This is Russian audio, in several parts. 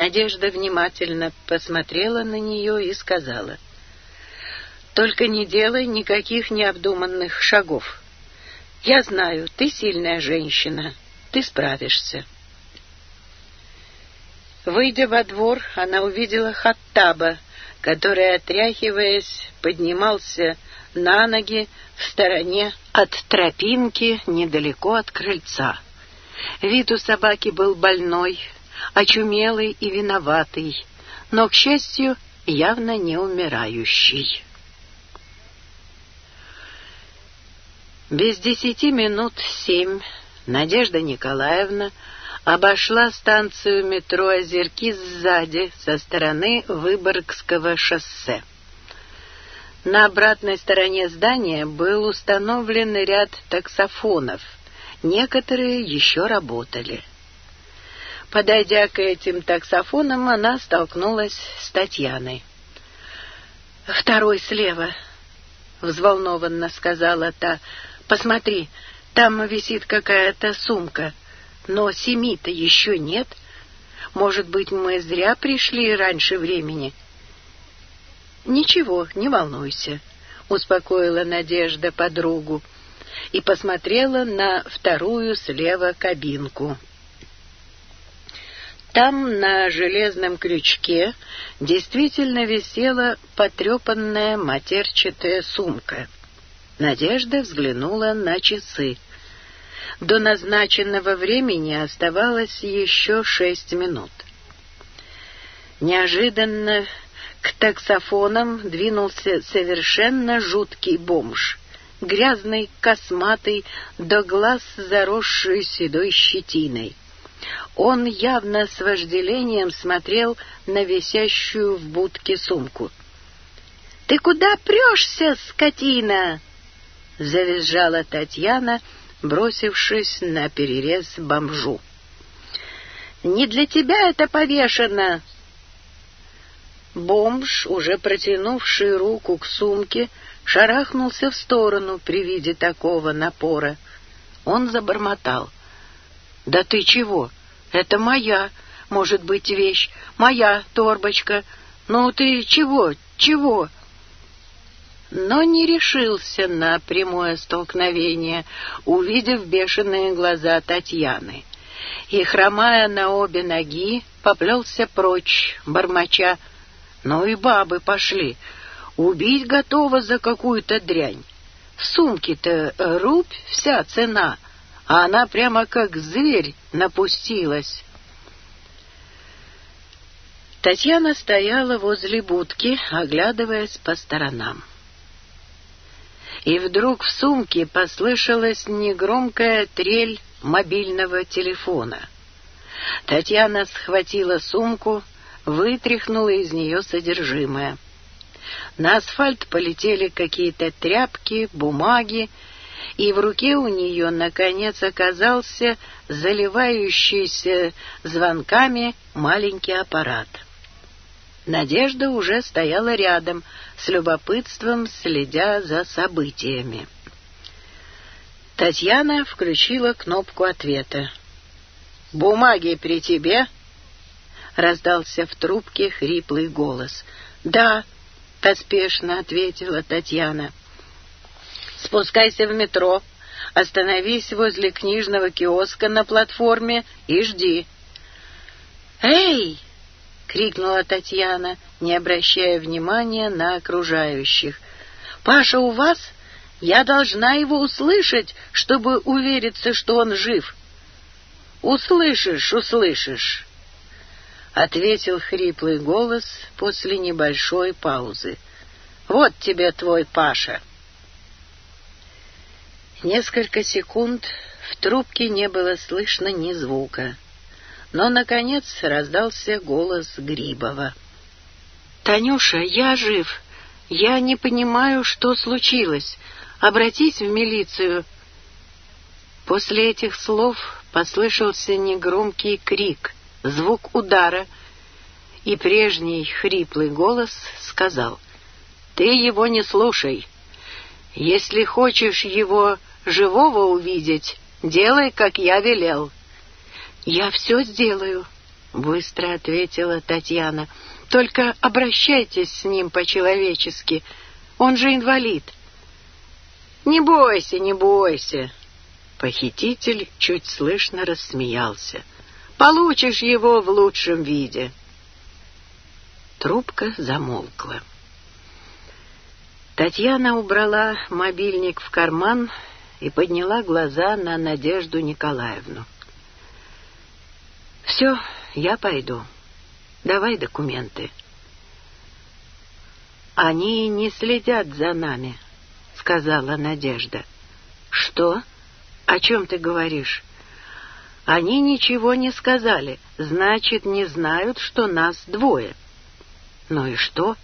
Надежда внимательно посмотрела на нее и сказала, «Только не делай никаких необдуманных шагов. Я знаю, ты сильная женщина, ты справишься». Выйдя во двор, она увидела Хаттаба, который, отряхиваясь, поднимался на ноги в стороне от тропинки недалеко от крыльца. Вид у собаки был больной, очумелый и виноватый, но, к счастью, явно не умирающий. Без десяти минут семь Надежда Николаевна обошла станцию метро «Озерки» сзади, со стороны Выборгского шоссе. На обратной стороне здания был установлен ряд таксофонов. Некоторые еще работали. Подойдя к этим таксофонам, она столкнулась с Татьяной. «Второй слева», — взволнованно сказала та. «Посмотри, там висит какая-то сумка, но семи-то еще нет. Может быть, мы зря пришли раньше времени?» «Ничего, не волнуйся», — успокоила Надежда подругу и посмотрела на вторую слева кабинку. Там на железном крючке действительно висела потрепанная матерчатая сумка. Надежда взглянула на часы. До назначенного времени оставалось еще шесть минут. Неожиданно к таксофонам двинулся совершенно жуткий бомж. Грязный, косматый, до глаз заросший седой щетиной. Он явно с вожделением смотрел на висящую в будке сумку. «Ты куда прешься, скотина?» — завизжала Татьяна, бросившись на перерез бомжу. «Не для тебя это повешено!» Бомж, уже протянувший руку к сумке, шарахнулся в сторону при виде такого напора. Он забормотал. «Да ты чего? «Это моя, может быть, вещь, моя торбочка. Ну ты чего, чего?» но не решился на прямое столкновение, увидев бешеные глаза Татьяны. И, хромая на обе ноги, поплелся прочь, бормоча. Ну и бабы пошли. Убить готова за какую-то дрянь. Сумки-то рубь вся цена — а она прямо как зверь напустилась. Татьяна стояла возле будки, оглядываясь по сторонам. И вдруг в сумке послышалась негромкая трель мобильного телефона. Татьяна схватила сумку, вытряхнула из нее содержимое. На асфальт полетели какие-то тряпки, бумаги, и в руке у нее, наконец, оказался заливающийся звонками маленький аппарат. Надежда уже стояла рядом, с любопытством следя за событиями. Татьяна включила кнопку ответа. «Бумаги при тебе?» — раздался в трубке хриплый голос. «Да», — поспешно ответила Татьяна спускайся в метро, остановись возле книжного киоска на платформе и жди». «Эй!» — крикнула Татьяна, не обращая внимания на окружающих. «Паша у вас? Я должна его услышать, чтобы увериться, что он жив». «Услышишь, услышишь», — ответил хриплый голос после небольшой паузы. «Вот тебе твой Паша». Несколько секунд в трубке не было слышно ни звука. Но, наконец, раздался голос Грибова. «Танюша, я жив. Я не понимаю, что случилось. Обратись в милицию». После этих слов послышался негромкий крик, звук удара, и прежний хриплый голос сказал, «Ты его не слушай. Если хочешь его живого увидеть. Делай, как я велел». «Я все сделаю», — быстро ответила Татьяна. «Только обращайтесь с ним по-человечески. Он же инвалид». «Не бойся, не бойся!» Похититель чуть слышно рассмеялся. «Получишь его в лучшем виде!» Трубка замолкла. Татьяна убрала мобильник в карман и подняла глаза на Надежду Николаевну. «Все, я пойду. Давай документы». «Они не следят за нами», — сказала Надежда. «Что? О чем ты говоришь?» «Они ничего не сказали, значит, не знают, что нас двое». «Ну и что?»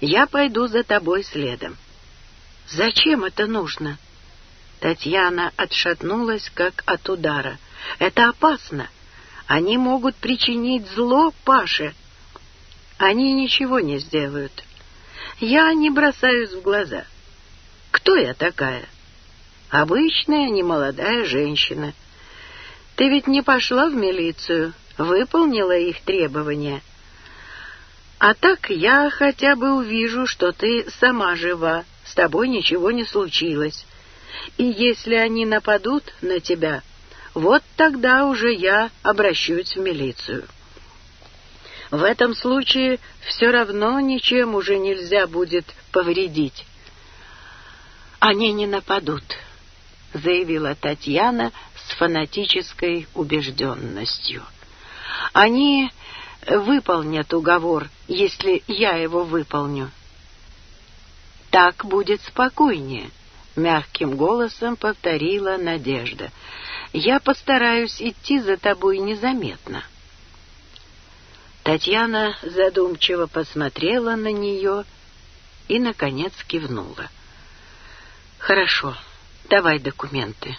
«Я пойду за тобой следом». «Зачем это нужно?» Татьяна отшатнулась, как от удара. «Это опасно! Они могут причинить зло Паше!» «Они ничего не сделают. Я не бросаюсь в глаза. Кто я такая?» «Обычная немолодая женщина. Ты ведь не пошла в милицию, выполнила их требования». А так я хотя бы увижу, что ты сама жива, с тобой ничего не случилось и если они нападут на тебя, вот тогда уже я обращусь в милицию. В этом случае все равно ничем уже нельзя будет повредить. «Они не нападут», — заявила Татьяна с фанатической убежденностью. «Они выполнят уговор, если я его выполню». «Так будет спокойнее», мягким голосом повторила Надежда. «Я постараюсь идти за тобой незаметно». Татьяна задумчиво посмотрела на нее и, наконец, кивнула. «Хорошо, давай документы».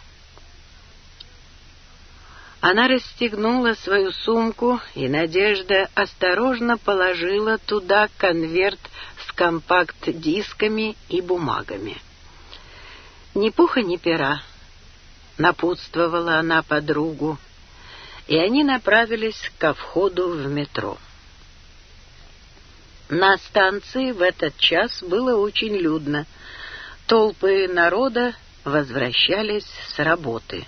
Она расстегнула свою сумку, и Надежда осторожно положила туда конверт с компакт-дисками и бумагами. Ни пуха, ни пера, напутствовала она подругу, и они направились ко входу в метро. На станции в этот час было очень людно. Толпы народа возвращались с работы.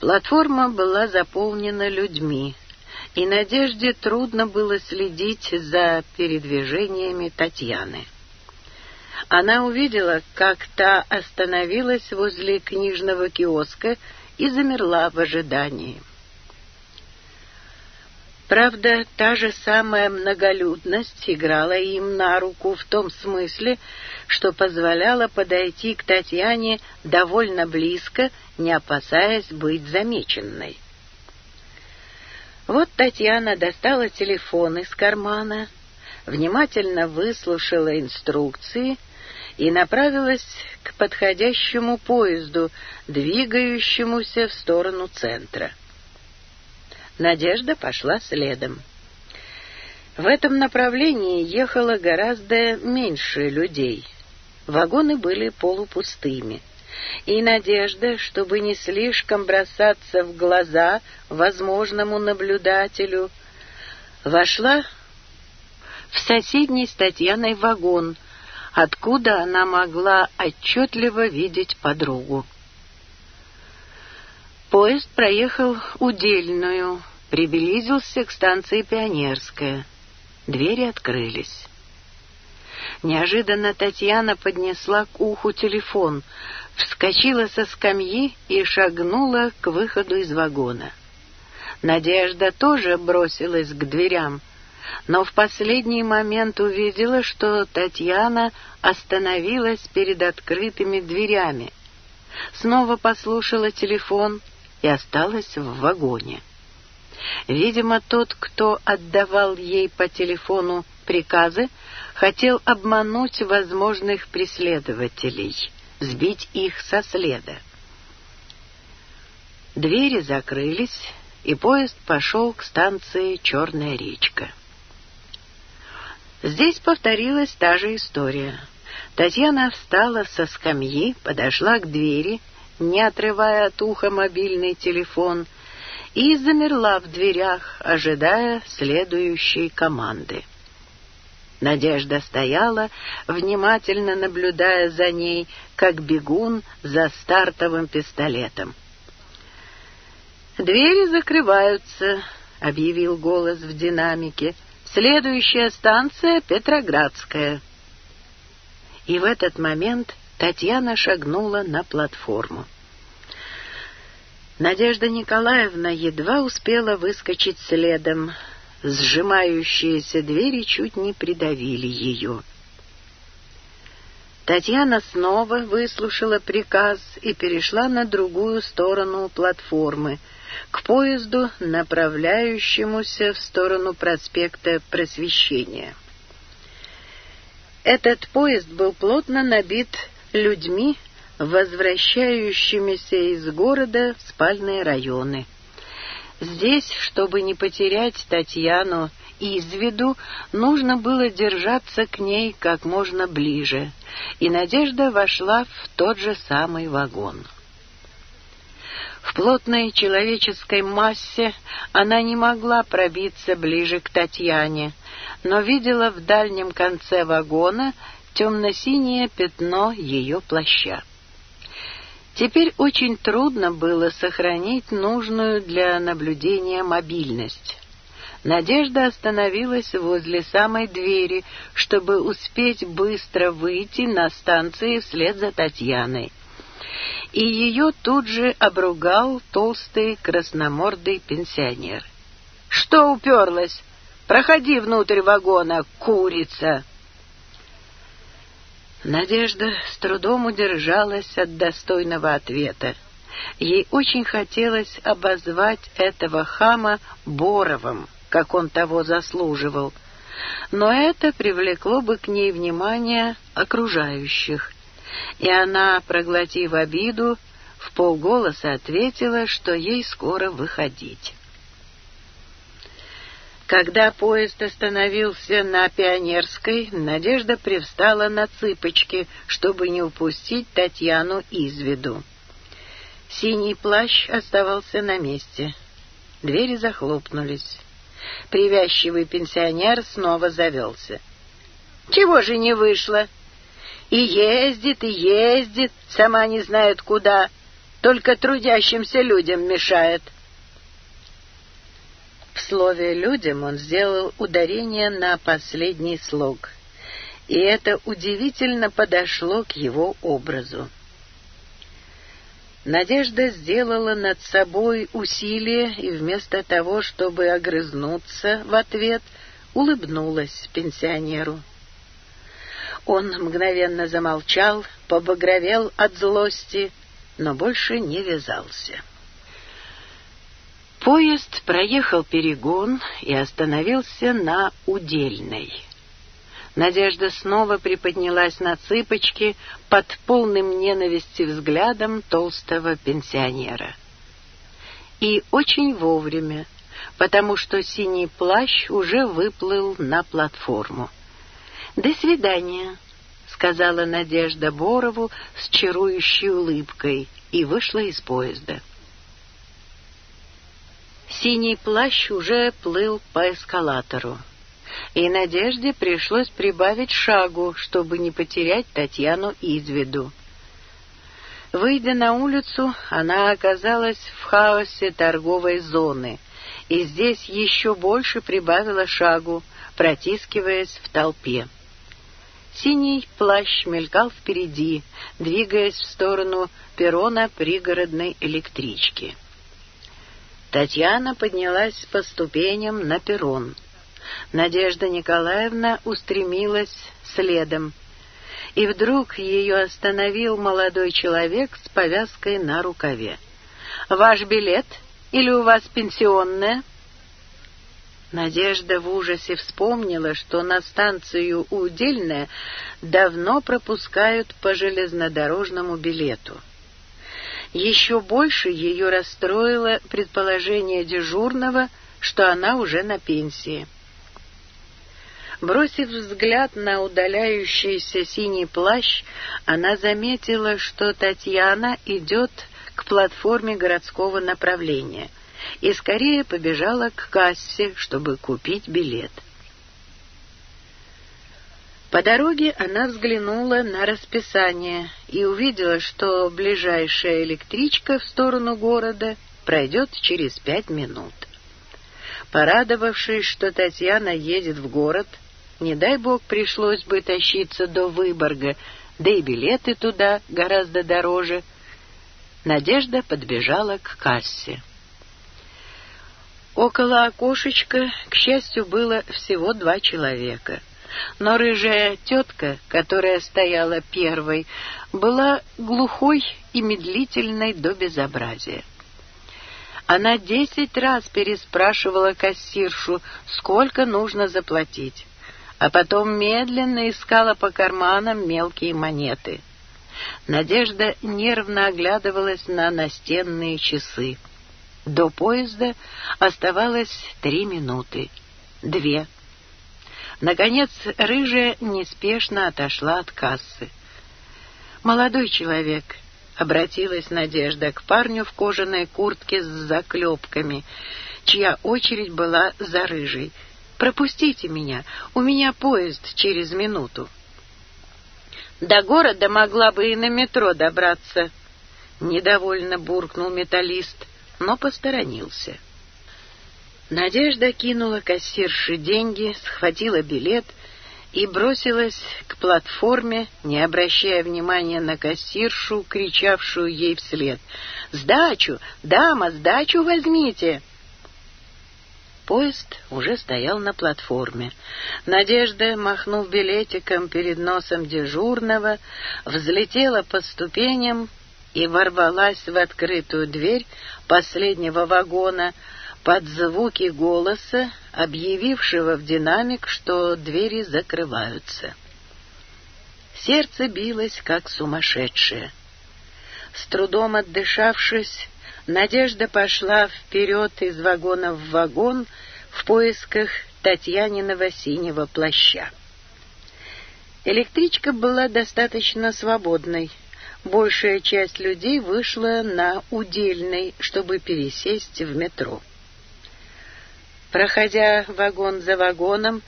Платформа была заполнена людьми, и Надежде трудно было следить за передвижениями Татьяны Она увидела, как та остановилась возле книжного киоска и замерла в ожидании. Правда, та же самая многолюдность играла им на руку в том смысле, что позволяла подойти к Татьяне довольно близко, не опасаясь быть замеченной. Вот Татьяна достала телефон из кармана, внимательно выслушала инструкции и направилась к подходящему поезду, двигающемуся в сторону центра. Надежда пошла следом. В этом направлении ехало гораздо меньше людей. Вагоны были полупустыми. И надежда, чтобы не слишком бросаться в глаза возможному наблюдателю, вошла в соседний с Татьяной вагон, откуда она могла отчетливо видеть подругу. Поезд проехал удельную, приблизился к станции Пионерская. Двери открылись. Неожиданно Татьяна поднесла к уху телефон, вскочила со скамьи и шагнула к выходу из вагона. Надежда тоже бросилась к дверям — но в последний момент увидела, что Татьяна остановилась перед открытыми дверями. Снова послушала телефон и осталась в вагоне. Видимо, тот, кто отдавал ей по телефону приказы, хотел обмануть возможных преследователей, сбить их со следа. Двери закрылись, и поезд пошел к станции «Черная речка». Здесь повторилась та же история. Татьяна встала со скамьи, подошла к двери, не отрывая от уха мобильный телефон, и замерла в дверях, ожидая следующей команды. Надежда стояла, внимательно наблюдая за ней, как бегун за стартовым пистолетом. «Двери закрываются», — объявил голос в динамике. Следующая станция — Петроградская. И в этот момент Татьяна шагнула на платформу. Надежда Николаевна едва успела выскочить следом. Сжимающиеся двери чуть не придавили ее. Татьяна снова выслушала приказ и перешла на другую сторону платформы — к поезду, направляющемуся в сторону проспекта Просвещения. Этот поезд был плотно набит людьми, возвращающимися из города в спальные районы. Здесь, чтобы не потерять Татьяну из виду, нужно было держаться к ней как можно ближе, и Надежда вошла в тот же самый вагон. В плотной человеческой массе она не могла пробиться ближе к Татьяне, но видела в дальнем конце вагона темно-синее пятно ее плаща. Теперь очень трудно было сохранить нужную для наблюдения мобильность. Надежда остановилась возле самой двери, чтобы успеть быстро выйти на станции вслед за Татьяной и ее тут же обругал толстый красномордый пенсионер. «Что уперлась? Проходи внутрь вагона, курица!» Надежда с трудом удержалась от достойного ответа. Ей очень хотелось обозвать этого хама Боровым, как он того заслуживал. Но это привлекло бы к ней внимание окружающих, и она, проглотив обиду, в полголоса ответила, что ей скоро выходить. Когда поезд остановился на Пионерской, Надежда привстала на цыпочки, чтобы не упустить Татьяну из виду. Синий плащ оставался на месте. Двери захлопнулись. Привязчивый пенсионер снова завелся. «Чего же не вышло?» и ездит, и ездит, сама не знает куда, только трудящимся людям мешает. В слове «людям» он сделал ударение на последний слог, и это удивительно подошло к его образу. Надежда сделала над собой усилие и вместо того, чтобы огрызнуться в ответ, улыбнулась пенсионеру. Он мгновенно замолчал, побагровел от злости, но больше не вязался. Поезд проехал перегон и остановился на Удельной. Надежда снова приподнялась на цыпочки под полным ненависти взглядом толстого пенсионера. И очень вовремя, потому что синий плащ уже выплыл на платформу. «До свидания», — сказала Надежда Борову с чарующей улыбкой и вышла из поезда. Синий плащ уже плыл по эскалатору, и Надежде пришлось прибавить шагу, чтобы не потерять Татьяну из виду. Выйдя на улицу, она оказалась в хаосе торговой зоны, и здесь еще больше прибавила шагу, протискиваясь в толпе. Синий плащ мелькал впереди, двигаясь в сторону перрона пригородной электрички. Татьяна поднялась по ступеням на перрон. Надежда Николаевна устремилась следом. И вдруг ее остановил молодой человек с повязкой на рукаве. «Ваш билет? Или у вас пенсионная?» Надежда в ужасе вспомнила, что на станцию Удельная давно пропускают по железнодорожному билету. Еще больше ее расстроило предположение дежурного, что она уже на пенсии. Бросив взгляд на удаляющийся синий плащ, она заметила, что Татьяна идет к платформе городского направления — и скорее побежала к кассе, чтобы купить билет. По дороге она взглянула на расписание и увидела, что ближайшая электричка в сторону города пройдет через пять минут. Порадовавшись, что Татьяна едет в город, не дай бог пришлось бы тащиться до Выборга, да и билеты туда гораздо дороже, Надежда подбежала к кассе. Около окошечка, к счастью, было всего два человека. Но рыжая тетка, которая стояла первой, была глухой и медлительной до безобразия. Она десять раз переспрашивала кассиршу, сколько нужно заплатить, а потом медленно искала по карманам мелкие монеты. Надежда нервно оглядывалась на настенные часы. До поезда оставалось три минуты, две. Наконец, рыжая неспешно отошла от кассы. «Молодой человек», — обратилась Надежда к парню в кожаной куртке с заклепками, чья очередь была за рыжей. «Пропустите меня, у меня поезд через минуту». «До города могла бы и на метро добраться», — недовольно буркнул металлист. но посторонился. Надежда кинула кассирше деньги, схватила билет и бросилась к платформе, не обращая внимания на кассиршу, кричавшую ей вслед. «Сдачу! Дама, сдачу возьмите!» Поезд уже стоял на платформе. Надежда, махнув билетиком перед носом дежурного, взлетела по ступеням и ворвалась в открытую дверь последнего вагона под звуки голоса, объявившего в динамик, что двери закрываются. Сердце билось, как сумасшедшее. С трудом отдышавшись, Надежда пошла вперед из вагона в вагон в поисках Татьяниного синего плаща. Электричка была достаточно свободной — большая часть людей вышла на удельный, чтобы пересесть в метро. Проходя вагон за вагоном,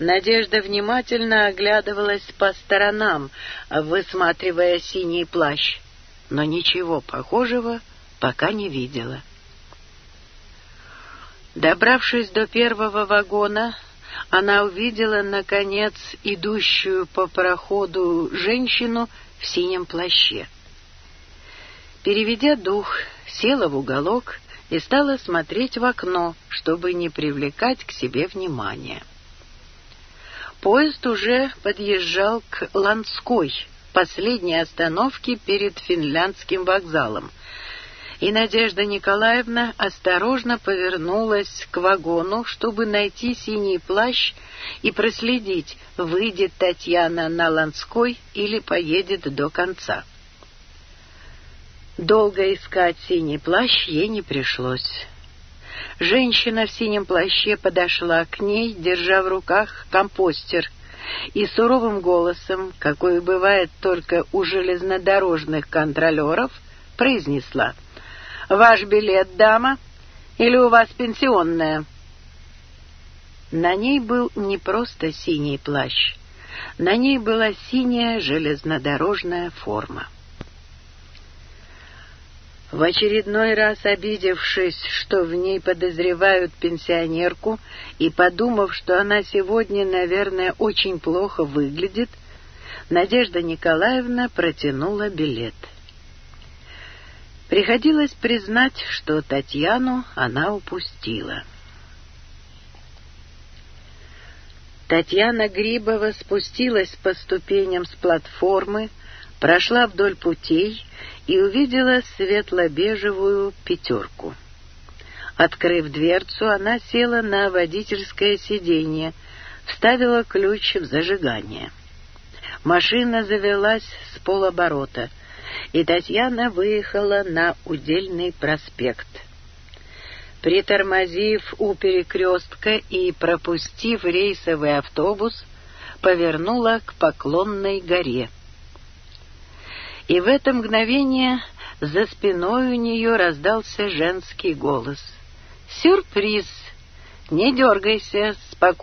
Надежда внимательно оглядывалась по сторонам, высматривая синий плащ, но ничего похожего пока не видела. Добравшись до первого вагона, она увидела, наконец, идущую по проходу женщину — в синем плаще. Переведя дух, села в уголок и стала смотреть в окно, чтобы не привлекать к себе внимания. Поезд уже подъезжал к Ланской, последней остановке перед финляндским вокзалом, и Надежда Николаевна осторожно повернулась к вагону, чтобы найти синий плащ и проследить, выйдет Татьяна на Ланской или поедет до конца. Долго искать синий плащ ей не пришлось. Женщина в синем плаще подошла к ней, держа в руках компостер, и суровым голосом, какой бывает только у железнодорожных контролеров, произнесла — «Ваш билет, дама? Или у вас пенсионная?» На ней был не просто синий плащ. На ней была синяя железнодорожная форма. В очередной раз обидевшись, что в ней подозревают пенсионерку, и подумав, что она сегодня, наверное, очень плохо выглядит, Надежда Николаевна протянула билет — Приходилось признать, что Татьяну она упустила. Татьяна Грибова спустилась по ступеням с платформы, прошла вдоль путей и увидела светло-бежевую пятерку. Открыв дверцу, она села на водительское сиденье, вставила ключ в зажигание. Машина завелась с полоборота — и Татьяна выехала на Удельный проспект. Притормозив у перекрестка и пропустив рейсовый автобус, повернула к Поклонной горе. И в это мгновение за спиной у нее раздался женский голос. «Сюрприз! Не дергайся, спокойно!»